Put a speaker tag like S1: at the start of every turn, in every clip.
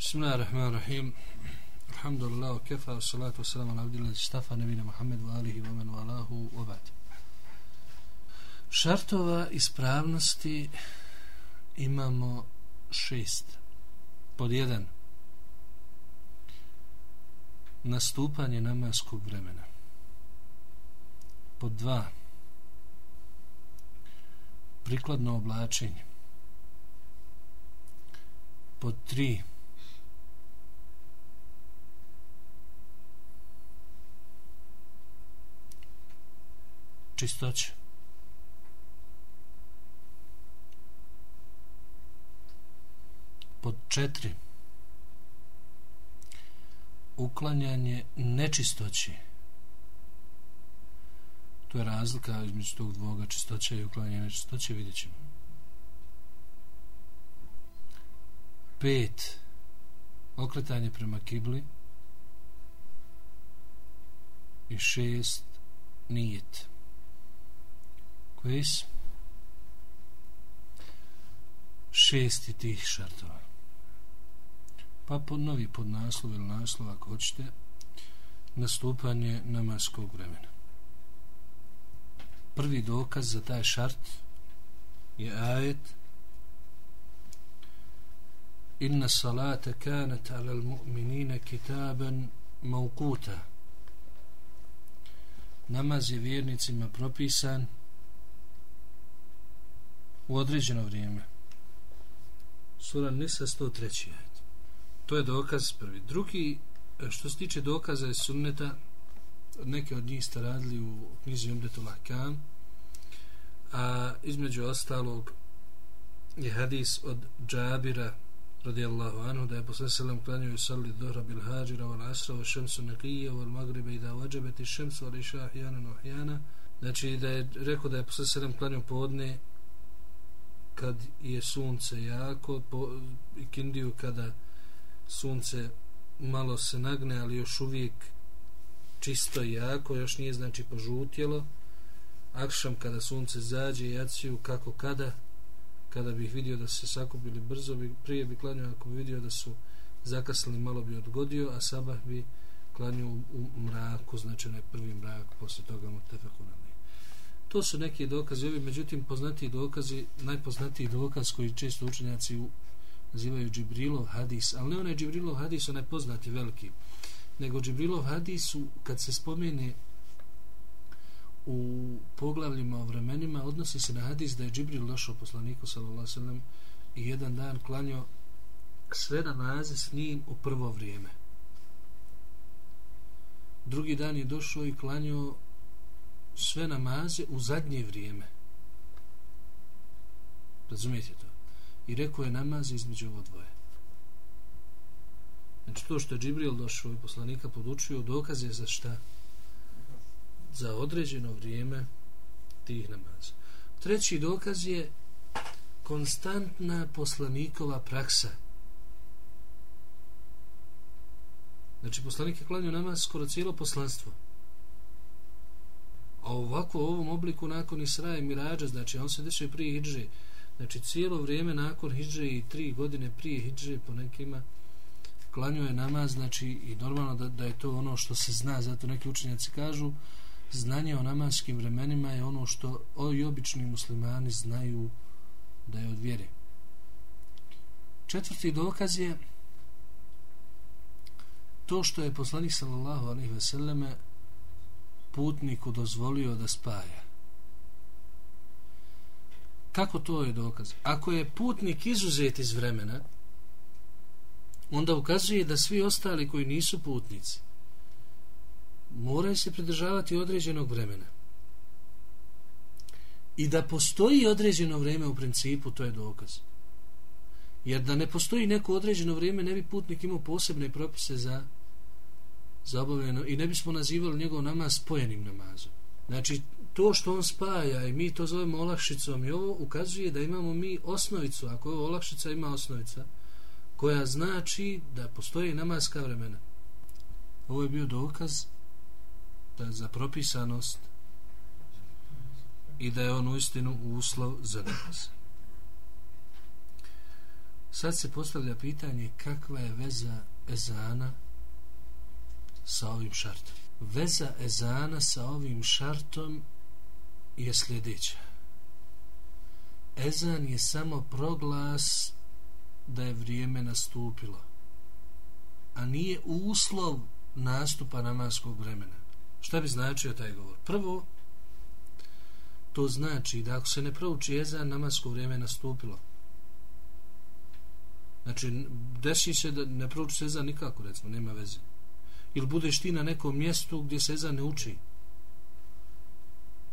S1: Bismillahirrahmanirrahim. Alhamdulillah, kefa, salatu wassalamu ala abdillah stafa nebina Muhammed wa alihi wa man wa alahu wa ba'd. Šartova ispravnosti imamo šest. Pod jedan. Nastupanje namaskog vremena. Pod dva. Prikladno oblačenje. Pod tri. Čistoće. Pod četiri. Uklanjanje nečistoći. To je razlika između tog dvoga čistoća i uklanjanje nečistoće, vidjet ćemo. Pet. Okretanje prema kibli. I šest. Nijet. Koji? Šesti tih šartova pa pod novi pod naslov ili naslov ako hoćete nastupanje namaskog vremena prvi dokaz za taj šart je ajet inna salata kanat ala mu'minina kitaban mawquta. namaz je vjernicima propisan u određeno vrijeme sura Nisa 103. To je dokaz prvi. Drugi, e, što se tiče dokaza je sunneta, neke od njih ste radili u knjizi Umdetu Lahkam, a između ostalog je hadis od Džabira radijallahu anhu da je posle selam klanjaju i salli dhuhra bil hađira wal asra wa šemsu nekije wal magribe i da vađabeti šemsu wal iša ahjana no ahjana znači da je rekao da je posle selam klanio podne kad je sunce jako po, ikindiju kada sunce malo se nagne, ali još uvijek čisto jako, još nije znači požutjelo. Akšam kada sunce zađe, jaciju kako kada, kada bih vidio da se sakupili brzo, bi, prije bi klanio ako bi vidio da su zakasnili, malo bi odgodio, a sabah bi klanio u, u mraku, znači onaj prvi mrak, posle toga mu tefekunali. To su neki dokazi, ovi međutim poznatiji dokazi, najpoznatiji dokaz koji često učenjaci nazivaju Džibrilov hadis, ali ne onaj Džibrilov hadis, onaj poznati veliki, nego Džibrilov hadis, kad se spomene u poglavljima o vremenima, odnosi se na hadis da je Džibril došao poslaniku, sallam, i jedan dan klanio sve namaze s njim u prvo vrijeme. Drugi dan je došao i klanio sve namaze u zadnje vrijeme. Razumijete to? i rekao je namaz između ovo dvoje. Znači to što je Džibril došao i poslanika podučio, dokaz je za šta? Za određeno vrijeme tih namaza. Treći dokaz je konstantna poslanikova praksa. Znači poslanik je klanio namaz skoro cijelo poslanstvo. A ovako u ovom obliku nakon Israja i Mirađa, znači on se dešava prije Hidže, Znači cijelo vrijeme nakon hidže i tri godine prije hidže po nekima klanio je namaz, znači i normalno da, da je to ono što se zna, zato neki učenjaci kažu znanje o namaskim vremenima je ono što ovi obični muslimani znaju da je od vjere. Četvrti dokaz je to što je poslanik sallallahu alaihi veseleme putniku dozvolio da spaja. Kako to je dokaz? Ako je putnik izuzet iz vremena, onda ukazuje da svi ostali koji nisu putnici moraju se pridržavati određenog vremena. I da postoji određeno vrijeme u principu, to je dokaz. Jer da ne postoji neko određeno vrijeme, ne bi putnik imao posebne propise za, zabavljeno i ne bismo nazivali njegov namaz spojenim namazom. Znači, to što on spaja i mi to zovemo olakšicom i ovo ukazuje da imamo mi osnovicu, ako je olakšica ima osnovica, koja znači da postoji namaska vremena. Ovo je bio dokaz da za propisanost i da je on uistinu uslov za namaz. Sad se postavlja pitanje kakva je veza ezana sa ovim šartom. Veza ezana sa ovim šartom je sljedeća. Ezan je samo proglas da je vrijeme nastupilo, a nije uslov nastupa namaskog vremena. Šta bi značio taj govor? Prvo, to znači da ako se ne prouči ezan, namasko vrijeme nastupilo. Znači, desi se da ne prouči se ezan nikako, recimo, nema veze. Ili budeš ti na nekom mjestu gdje se ezan ne uči.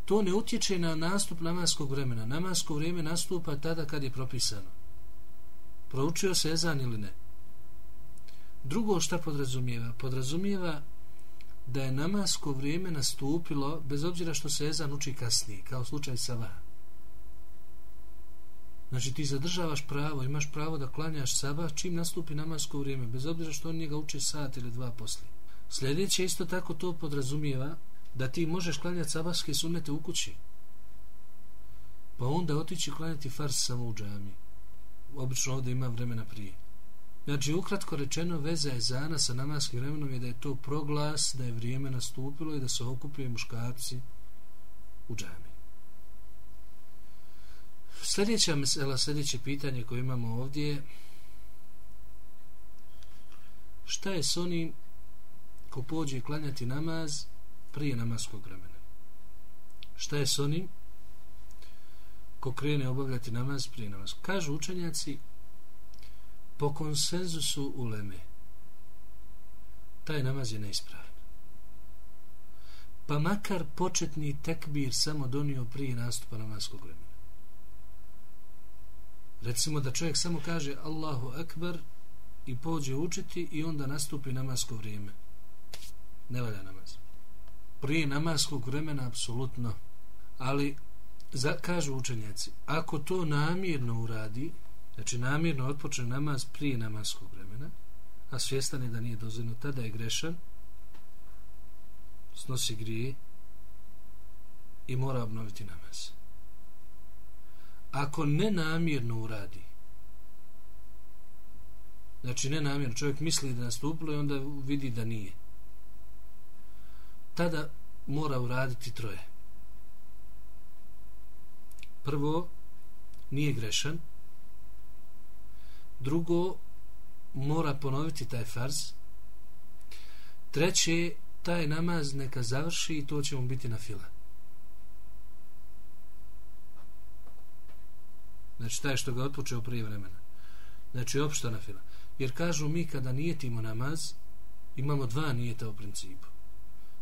S1: To ne utječe na nastup namaskog vremena. Namasko vrijeme nastupa tada kad je propisano. Proučio se ezan ili ne. Drugo šta podrazumijeva? Podrazumijeva da je namasko vrijeme nastupilo bez obzira što se ezan uči kasnije, kao slučaj sabah. Znači ti zadržavaš pravo, imaš pravo da klanjaš sabah čim nastupi namasko vrijeme, bez obzira što on njega uči sat ili dva poslije. Sljedeće isto tako to podrazumijeva da ti možeš klanjati sabahske sunnete u kući. Pa onda otići klanjati fars samo u džami. Obično ovdje ima vremena prije. Znači, ukratko rečeno, veza je zana sa namaskim vremenom je da je to proglas, da je vrijeme nastupilo i da se okupljaju muškarci u džami. Sljedeća mesela, sljedeće pitanje koje imamo ovdje je šta je s onim ko pođe klanjati namaz prije namaskog vremena? Šta je s onim ko krene obavljati namaz prije namaskog? Kažu učenjaci po konsenzusu uleme taj namaz je neispravan pa makar početni tekbir samo donio prije nastupa namaskog vremena recimo da čovjek samo kaže Allahu Akbar i pođe učiti i onda nastupi namasko vrijeme ne valja namaz. Prije namaskog vremena apsolutno. Ali za, kažu učenjaci ako to namjerno uradi znači namjerno otpočne namaz prije namaskog vremena, a svjestan je da nije dozvoljeno, tada je grešan, snosi grije i mora obnoviti namaz. Ako ne namjerno uradi, znači ne namjerno, čovjek misli da nastupilo i onda vidi da nije, tada mora uraditi troje. Prvo, nije grešan, drugo mora ponoviti taj farz. Treće taj namaz neka završi i to će mu biti na fila znači taj što ga otpočeo prije vremena. Znači opšta na fila jer kažu mi kada nijetimo namaz imamo dva nijeta u principu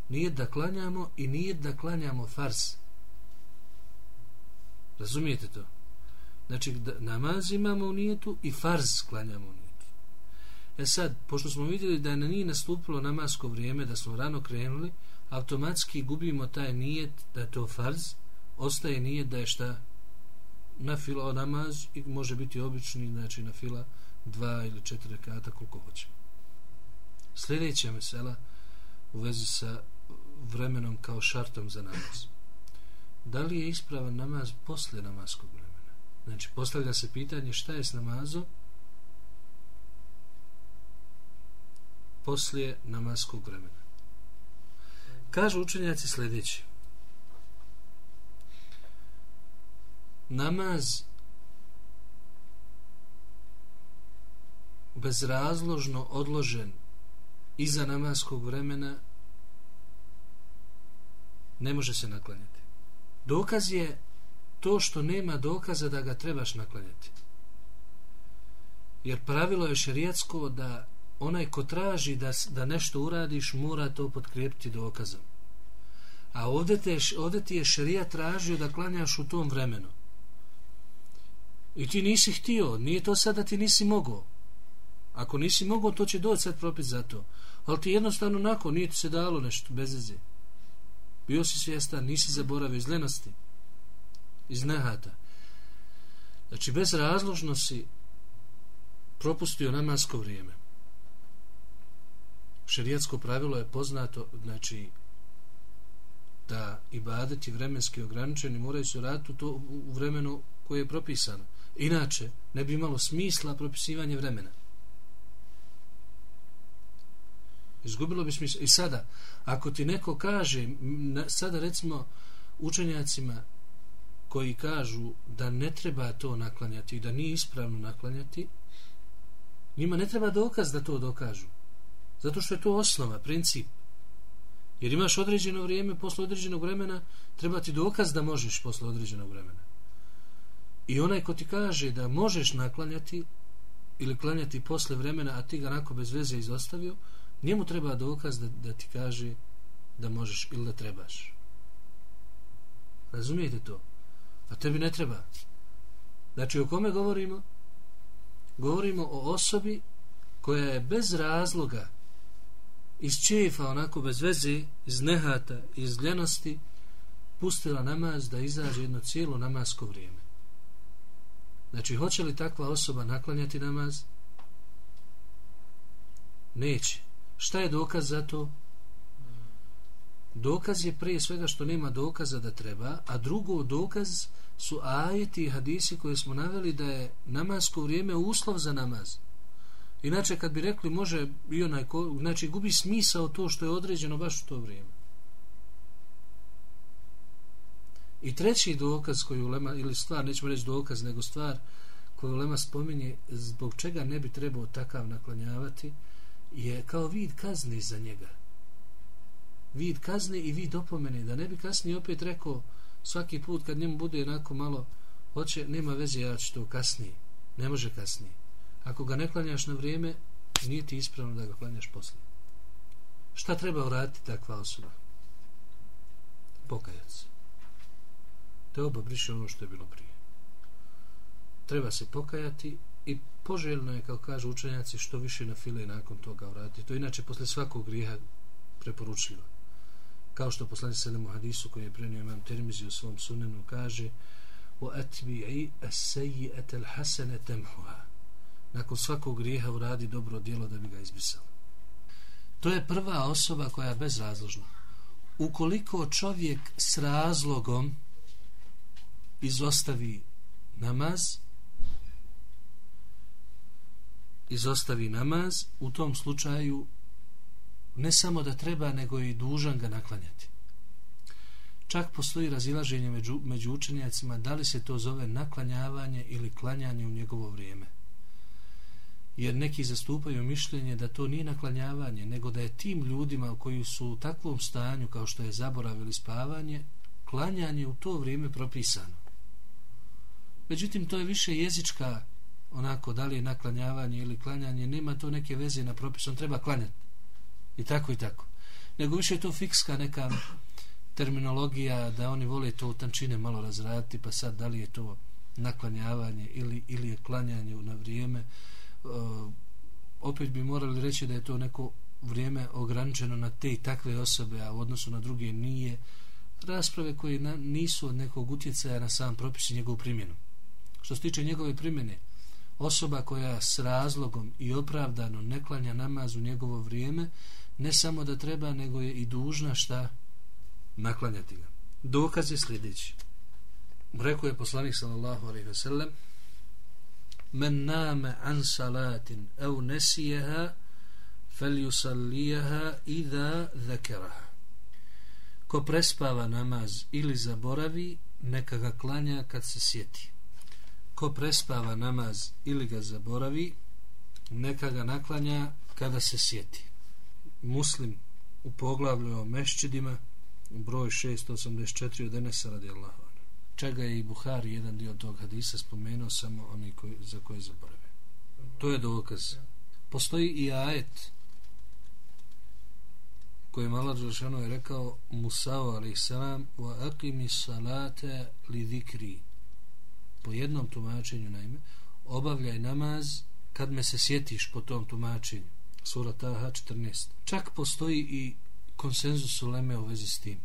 S1: nijet da klanjamo i nijet da klanjamo fars. razumijete to Znači, da, namaz imamo u nijetu i farz sklanjamo u nijetu. E sad, pošto smo vidjeli da je na nije nastupilo namasko vrijeme, da smo rano krenuli, automatski gubimo taj nijet da je to farz, ostaje nijet da je šta na fila o namaz i može biti obični, znači na fila dva ili četiri rekata koliko hoćemo. Sljedeća mesela u vezi sa vremenom kao šartom za namaz. Da li je ispravan namaz posle namaskog vremena? Znači, postavlja se pitanje šta je s namazom poslije namaskog vremena. Kažu učenjaci sljedeći. Namaz bezrazložno odložen iza namaskog vremena ne može se naklanjati. Dokaz je to što nema dokaza da ga trebaš naklanjati. Jer pravilo je šerijatsko da onaj ko traži da, da nešto uradiš mora to potkrijepiti dokazom. A ovdje, te, ovdje ti je šerijat tražio da klanjaš u tom vremenu. I ti nisi htio, nije to sad da ti nisi mogao. Ako nisi mogao, to će doći sad propis za to. Ali ti jednostavno nakon nije ti se dalo nešto bez veze. Bio si svjestan, nisi zaboravio iz lenosti iz nehata. Znači, bez razložno si propustio namasko vrijeme. Šerijatsko pravilo je poznato, znači, da ibadeti vremenski ograničeni moraju se raditi u, to, u vremenu koje je propisano. Inače, ne bi imalo smisla propisivanje vremena. Izgubilo bi smisla. I sada, ako ti neko kaže, sada recimo učenjacima koji kažu da ne treba to naklanjati i da nije ispravno naklanjati, njima ne treba dokaz da to dokažu. Zato što je to osnova, princip. Jer imaš određeno vrijeme, posle određenog vremena, treba ti dokaz da možeš posle određenog vremena. I onaj ko ti kaže da možeš naklanjati ili klanjati posle vremena, a ti ga nako bez veze izostavio, njemu treba dokaz da, da ti kaže da možeš ili da trebaš. Razumijete to? A tebi ne treba. Znači, o kome govorimo? Govorimo o osobi koja je bez razloga iz čefa, onako bez veze, iz nehata, iz ljenosti, pustila namaz da izađe jedno cijelo namasko vrijeme. Znači, hoće li takva osoba naklanjati namaz? Neće. Šta je dokaz za to? Dokaz je prije svega što nema dokaza da treba, a drugo dokaz su ajeti i hadisi koje smo naveli da je namasko vrijeme uslov za namaz. Inače, kad bi rekli može i onaj ko, znači gubi smisao to što je određeno baš u to vrijeme. I treći dokaz koji ulema, ili stvar, nećemo reći dokaz, nego stvar koju ulema spominje zbog čega ne bi trebao takav naklanjavati, je kao vid kazne za njega. Vid kazne i vid opomene, da ne bi kasnije opet rekao svaki put kad njemu bude onako malo hoće, nema veze, ja ću to kasnije. Ne može kasnije. Ako ga ne klanjaš na vrijeme, nije ti ispravno da ga klanjaš poslije. Šta treba uraditi takva osoba? Pokajat se. Te oba briše ono što je bilo prije. Treba se pokajati i poželjno je, kao kažu učenjaci, što više na file nakon toga uraditi. To je inače posle svakog grijeha preporučljivo. Kao što poslani se u hadisu koji je prenio imam termizi u svom sunenu kaže o atbi'i as-sayyi'ata al-hasana tamhuha. Nakon svakog grijeha uradi dobro djelo da bi ga izbrisao. To je prva osoba koja je bezrazložna. Ukoliko čovjek s razlogom izostavi namaz, izostavi namaz, u tom slučaju ne samo da treba, nego i dužan ga naklanjati. Čak postoji razilaženje među, među učenjacima da li se to zove naklanjavanje ili klanjanje u njegovo vrijeme. Jer neki zastupaju mišljenje da to nije naklanjavanje, nego da je tim ljudima koji su u takvom stanju kao što je zaborav ili spavanje, klanjanje u to vrijeme propisano. Međutim, to je više jezička onako, da li je naklanjavanje ili klanjanje, nema to neke veze na propis, on treba klanjati. I tako i tako. Nego više je to fikska neka terminologija da oni vole to u tančine malo razraditi, pa sad da li je to naklanjavanje ili, ili je klanjanje na vrijeme. E, opet bi morali reći da je to neko vrijeme ograničeno na te i takve osobe, a u odnosu na druge nije rasprave koje na, nisu od nekog utjecaja na sam propis i njegovu primjenu. Što se tiče njegove primjene, osoba koja s razlogom i opravdano ne klanja namaz u njegovo vrijeme, ne samo da treba, nego je i dužna šta naklanjati ga. Dokaz je sljedeći. Rekao je poslanik sallallahu alaihi ve sellem Men name an salatin au nesijeha fel yusallijaha idha dhekeraha. Ko prespava namaz ili zaboravi, neka ga klanja kad se sjeti ko prespava namaz ili ga zaboravi, neka ga naklanja kada se sjeti. Muslim u poglavlju o mešćidima, broj 684 od Enesa radi Allah. Čega je i Buhari jedan dio tog hadisa spomenuo samo oni koji, za koje zaborave. To je dokaz. Postoji i ajet koji je Malar je rekao Musao alaih salam wa aqimi salate li zikri po jednom tumačenju naime obavljaj namaz kad me se sjetiš po tom tumačenju. Sura Taha 14 čak postoji i konsenzus uleme u vezi s tim.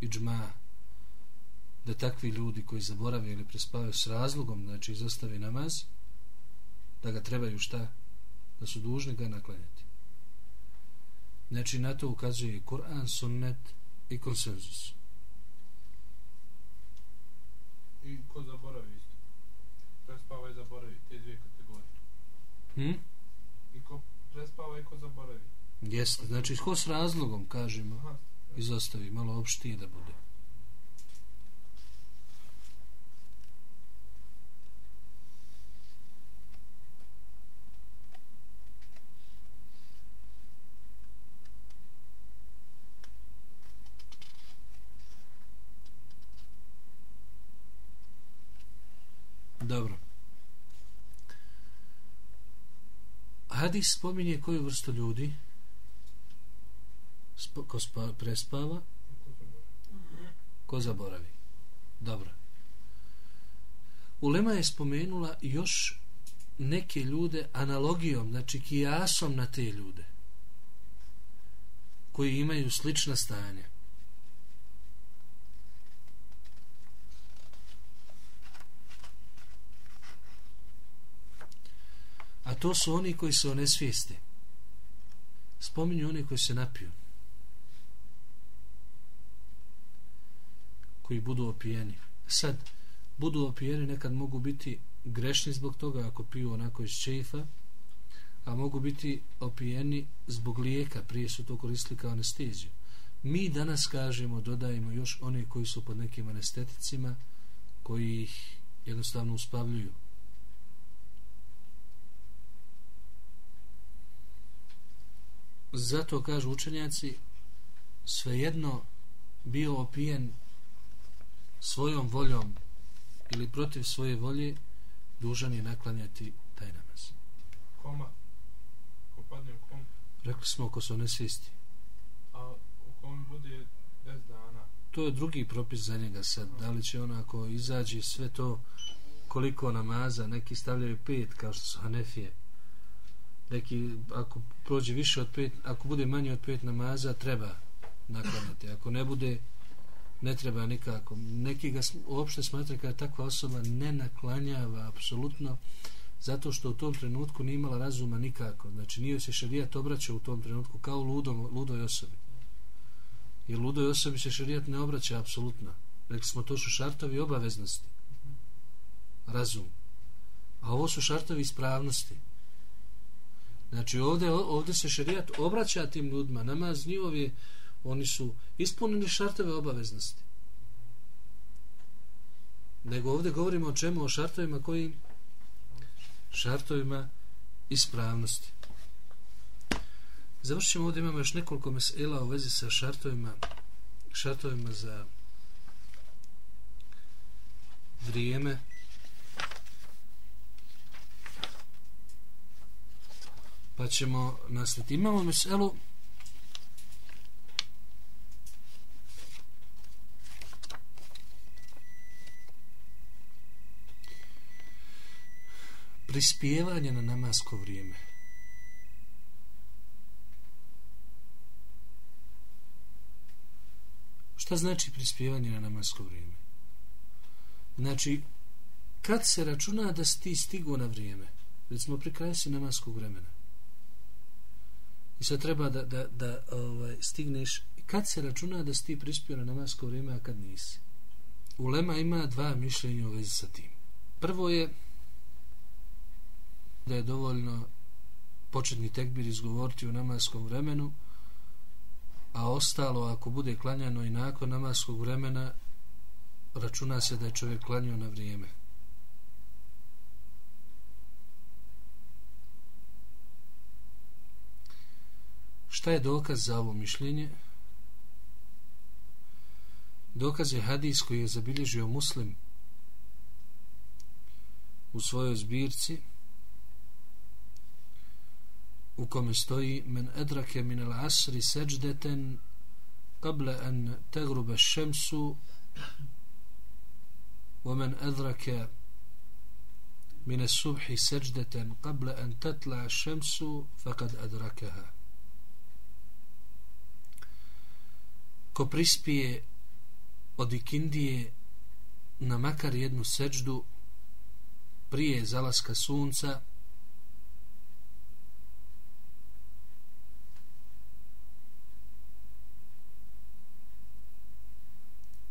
S1: Iđma da takvi ljudi koji zaborave ili prespavaju s razlogom znači izostave namaz da ga trebaju šta? Da su dužni ga naklanjati. Znači na to ukazuje Kur'an, sunnet i konsenzus.
S2: I ko zaboravi isto. Prespava i zaboravi, te dvije kategorije.
S1: Hm?
S2: I ko prespava i ko zaboravi.
S1: Jeste, znači ko s razlogom, kažemo,
S2: Aha.
S1: izostavi, malo opštije da bude. Dobro. Hadis spominje koju vrstu ljudi Sp ko spa, prespava
S2: ko zaboravi.
S1: ko zaboravi. Dobro. Ulema je spomenula još neke ljude analogijom, znači kijasom na te ljude koji imaju slična stanja. To su oni koji se onesvijeste. Spominju oni koji se napiju. koji budu opijeni. Sad, budu opijeni nekad mogu biti grešni zbog toga ako piju onako iz čeifa, a mogu biti opijeni zbog lijeka, prije su to koristili kao anesteziju. Mi danas kažemo, dodajemo još one koji su pod nekim anesteticima, koji ih jednostavno uspavljuju. Zato kažu učenjaci, svejedno bio opijen svojom voljom ili protiv svoje volje dužan je naklanjati taj namaz.
S2: Koma. Ko padne u kom.
S1: Rekli smo oko su nesvisti.
S2: A u kom bude 10 dana.
S1: To je drugi propis za njega sad. Da li će on ako izađe sve to koliko namaza, neki stavljaju pet kao što su Hanefije. Neki ako prođe više od pet, ako bude manje od pet namaza treba naklanjati. Ako ne bude ne treba nikako. Neki ga uopšte smatra kada takva osoba ne naklanjava apsolutno zato što u tom trenutku nije imala razuma nikako. Znači nije se šarijat obraća u tom trenutku kao ludom, ludoj osobi. Jer ludoj osobi se šarijat ne obraća apsolutno. Rekli smo to su šartovi obaveznosti. Razum. A ovo su šartovi ispravnosti. Znači ovdje, ovdje se šerijat obraća tim ljudima. Namaz njihov je oni su ispunili šartove obaveznosti. Nego ovdje govorimo o čemu? O šartovima koji šartovima ispravnosti. Završit ćemo ovdje imamo još nekoliko mesela u vezi sa šartovima šartovima za vrijeme pa ćemo nastaviti. Imamo meselu prispjevanje na namasko vrijeme. Šta znači prispjevanje na namasko vrijeme? Znači, kad se računa da si ti stigo na vrijeme, recimo pri kraju si namaskog vremena, i sad treba da, da, da ovaj, stigneš, kad se računa da si ti prispio na namasko vrijeme, a kad nisi? Ulema ima dva mišljenja u vezi sa tim. Prvo je da je dovoljno početni tekbir izgovoriti u namaskom vremenu, a ostalo ako bude klanjano i nakon namaskog vremena, računa se da je čovjek klanio na vrijeme. Šta je dokaz za ovo mišljenje? Dokaz je hadis koji je zabilježio muslim u svojoj zbirci u kome stoji men edrake min al asri seđdeten قبل أن تغرب الشمس ومن أدرك من الصبح سجدة قبل أن تطلع الشمس فقد أدركها ko prispije od ikindije na makar jednu seđdu prije zalaska sunca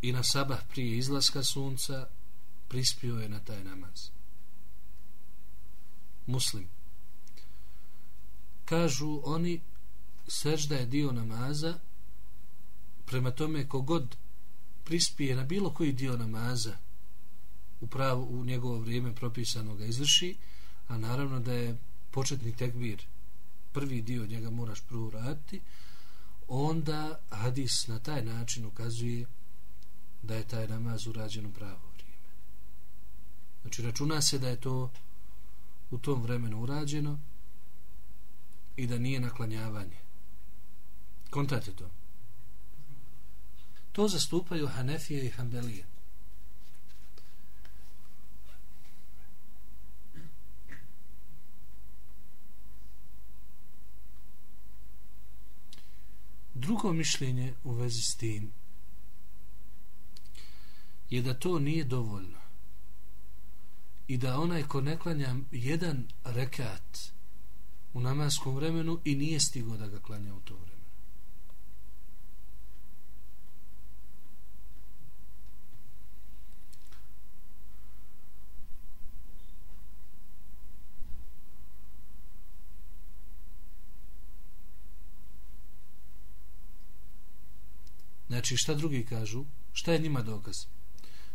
S1: i na sabah prije izlaska sunca prispio je na taj namaz. Muslim. Kažu oni, sežda je dio namaza, prema tome kogod prispije na bilo koji dio namaza, u, pravo, u njegovo vrijeme propisano ga izvrši, a naravno da je početni tekbir, prvi dio njega moraš prvo raditi, onda hadis na taj način ukazuje da je taj namaz urađen u pravo vrijeme. Znači računa se da je to u tom vremenu urađeno i da nije naklanjavanje. Kontate to. To zastupaju Hanefije i Hanbelije. Drugo mišljenje u vezi s tim je da to nije dovoljno i da onaj ko ne klanja jedan rekat u namaskom vremenu i nije stigo da ga klanja u to vremenu. Znači šta drugi kažu? Šta je njima dokaz?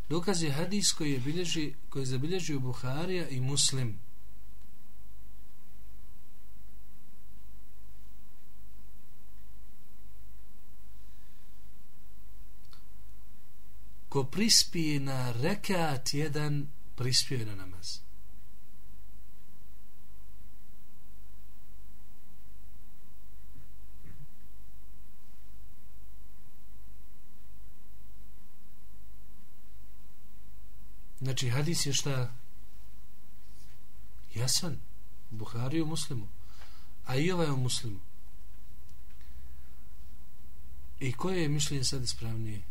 S1: Dokaz je hadis koji je, bilježi, koji je zabilježio Buharija i Muslim. Ko prispije na rekat jedan, prispije na namaz. Znači, hadis je šta? Jasan. Buhari u muslimu. A i ovaj u muslimu. I koje je mišljenje sad ispravnije?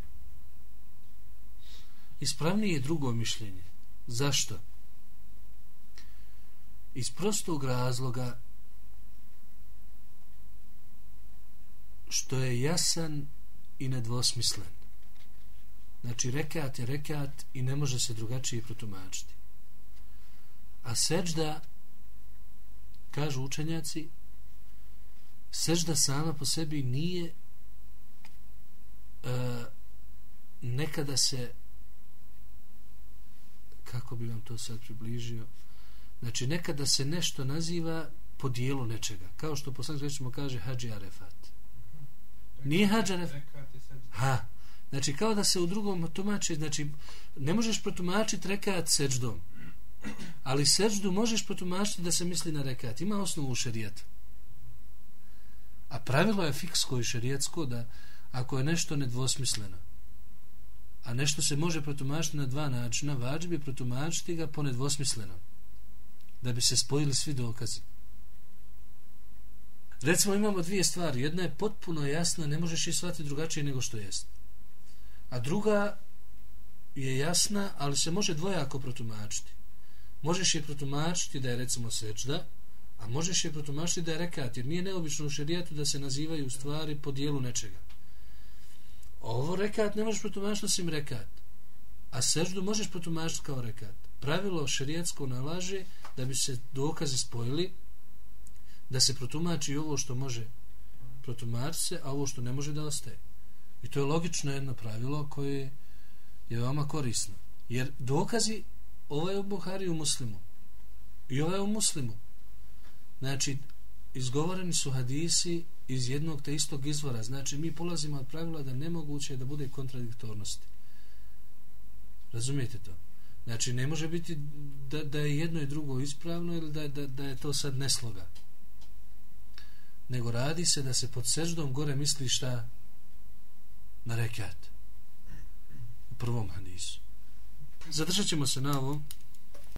S1: Ispravnije je drugo mišljenje. Zašto? Iz prostog razloga što je jasan i nedvosmislen. Znači, rekat je rekat i ne može se drugačije protumačiti. A seđda, kažu učenjaci, seđda sama po sebi nije e, nekada se kako bi vam to sad približio znači nekada se nešto naziva po dijelu nečega. Kao što poslanik rečimo kaže hađi arefat. Nije hađi arefat. ha, Znači, kao da se u drugom tumači, znači, ne možeš protumačiti rekat seđdom, ali seđdu možeš protumačiti da se misli na rekat. Ima osnovu u šerijetu. A pravilo je fiksko i šerijetsko da ako je nešto nedvosmisleno, a nešto se može protumačiti na dva načina, vađi bi protumačiti ga po nedvosmisleno, da bi se spojili svi dokazi. Recimo, imamo dvije stvari. Jedna je potpuno jasna, ne možeš je shvatiti drugačije nego što jeste a druga je jasna, ali se može dvojako protumačiti. Možeš je protumačiti da je recimo sečda, a možeš je protumačiti da je rekat, jer nije neobično u šerijatu da se nazivaju stvari po dijelu nečega. Ovo rekat ne možeš protumačiti osim rekat, a seždu možeš protumačiti kao rekat. Pravilo šerijatsko nalaže da bi se dokaze spojili, da se protumači ovo što može protumači se, a ovo što ne može da ostaje. I to je logično jedno pravilo koje je veoma korisno. Jer dokazi ovaj u Buhari u muslimu i ovo je u muslimu znači izgovoreni su hadisi iz jednog te istog izvora. Znači mi polazimo od pravila da nemoguće je da bude kontradiktornosti. Razumijete to? Znači ne može biti da, da je jedno i drugo ispravno ili da, da, da je to sad nesloga. Nego radi se da se pod seždom gore misli šta na rekat u prvom hadisu. Zadržat ćemo se na ovom